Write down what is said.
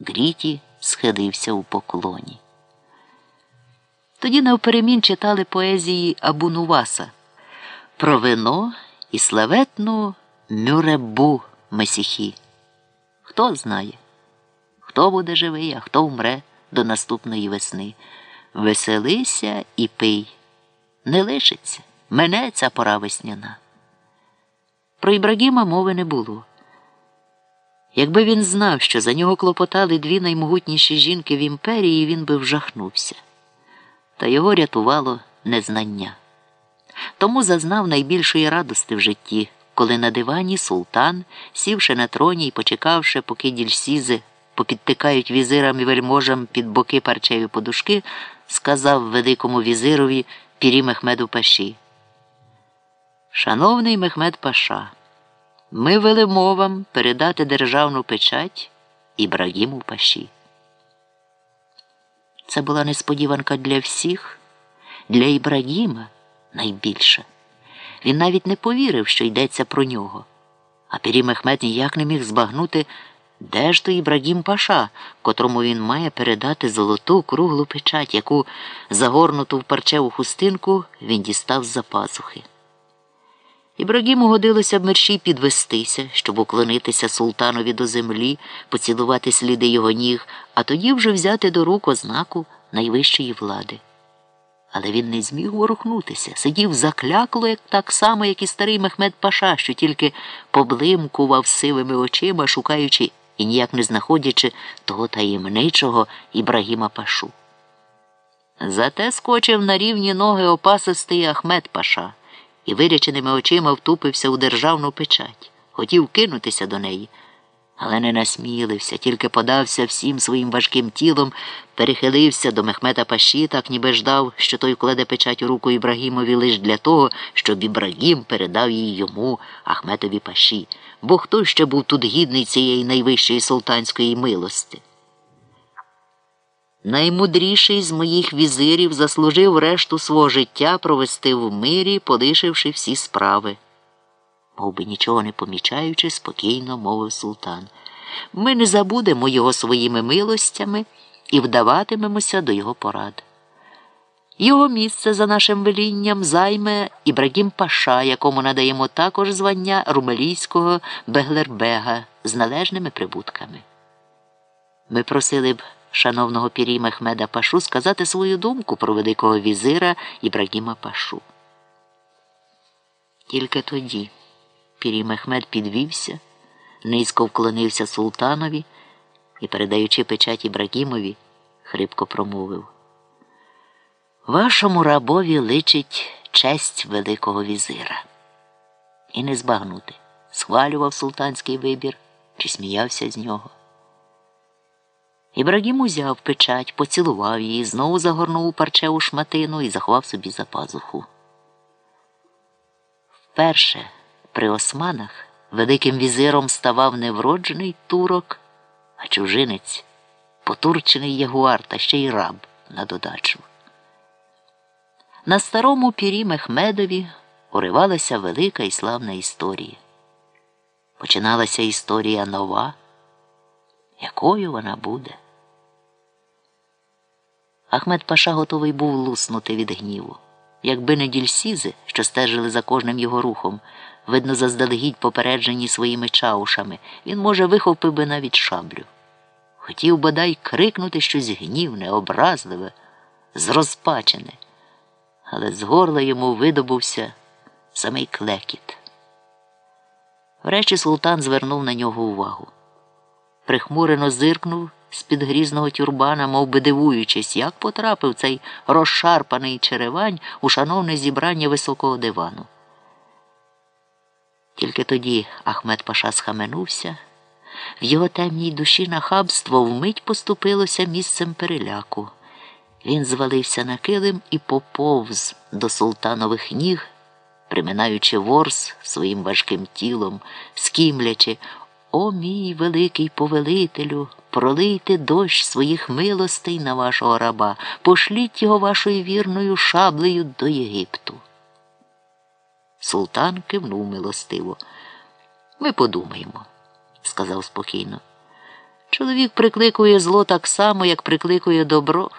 Гріті схилився у поклоні. Тоді навперемін читали поезії Абунуваса про вино і славетну Мюребу Месіхі. Хто знає, хто буде живий, а хто вмре до наступної весни. Веселися і пий. Не лишиться, мене ця пора весняна. Про Ібрагіма мови не було. Якби він знав, що за нього клопотали дві наймогутніші жінки в імперії, він би вжахнувся. Та його рятувало незнання. Тому зазнав найбільшої радости в житті, коли на дивані султан, сівши на троні і почекавши, поки дільсізи попідтикають візирам і вельможам під боки парчеві подушки, сказав великому візирові пірі Мехмеду Паші. Шановний Мехмед Паша, ми велимо вам передати державну печать Ібрагіму Паші. Це була несподіванка для всіх, для Ібрагіма найбільша. Він навіть не повірив, що йдеться про нього. А Пірі Мехмед ніяк не міг збагнути, де ж то Ібрагім Паша, котрому він має передати золоту круглу печать, яку, загорнуту в парчеву хустинку, він дістав з-за пазухи. Ібрагіму годилося б мерщій підвестися, щоб уклонитися султанові до землі, поцілувати сліди його ніг, а тоді вже взяти до рук ознаку найвищої влади. Але він не зміг ворухнутися, сидів заклякло, як так само, як і старий Мехмед Паша, що тільки поблимкував сивими очима, шукаючи і ніяк не знаходячи того таємничого Ібрагіма Пашу. Зате скочив на рівні ноги опасистий Ахмед Паша і виряченими очима втупився у державну печать, хотів кинутися до неї, але не насмілився, тільки подався всім своїм важким тілом, перехилився до Мехмета Паші, так ніби ждав, що той кладе печать у руку Ібрагімові лише для того, щоб Ібрагім передав її йому, Ахметові Паші, бо хто ще був тут гідний цієї найвищої султанської милости. Наймудріший з моїх візирів заслужив решту свого життя провести в мирі, полишивши всі справи. Мов би нічого не помічаючи, спокійно мовив султан. Ми не забудемо його своїми милостями і вдаватимемося до його порад. Його місце за нашим велінням займе Ібрагім Паша, якому надаємо також звання румелійського Беглербега з належними прибутками. Ми просили б шановного пірі Мехмеда Пашу сказати свою думку про великого візира Ібрагіма Пашу. Тільки тоді пірі Мехмед підвівся, низько вклонився султанові і, передаючи печать Ібрагімові, хрипко промовив. Вашому рабові личить честь Великого візира. І не збагнути, схвалював султанський вибір чи сміявся з нього. Ібрагім узяв печать, поцілував її, знову загорнув у парчеву шматину і заховав собі за пазуху. Вперше при османах великим візиром ставав не вроджений турок, а чужинець, потурчений ягуар та ще й раб на додачу. На старому пірі Мехмедові уривалася велика і славна історія. Починалася історія нова. Якою вона буде? Ахмед Паша готовий був луснути від гніву. Якби не дільсізи, що стежили за кожним його рухом, видно, заздалегідь попереджені своїми чаушами, він, може, вихопив би навіть шаблю. Хотів бодай крикнути щось гнівне, образливе, зрозпачене, але з горла йому видобувся самий клекіт. Вречі султан звернув на нього увагу прихмурено зиркнув з-під грізного тюрбана, мов би дивуючись, як потрапив цей розшарпаний черевань у шановне зібрання високого дивану. Тільки тоді Ахмед Паша схаменувся, в його темній душі нахабство вмить поступилося місцем переляку. Він звалився на килим і поповз до султанових ніг, приминаючи ворс своїм важким тілом, скімлячи, о мій великий повелителю, пролийте дощ своїх милостей на вашого раба, пошліть його вашою вірною шаблею до Єгипту. Султан кивнув милостиво. Ми подумаємо, сказав спокійно. Чоловік прикликує зло так само, як прикликує добро.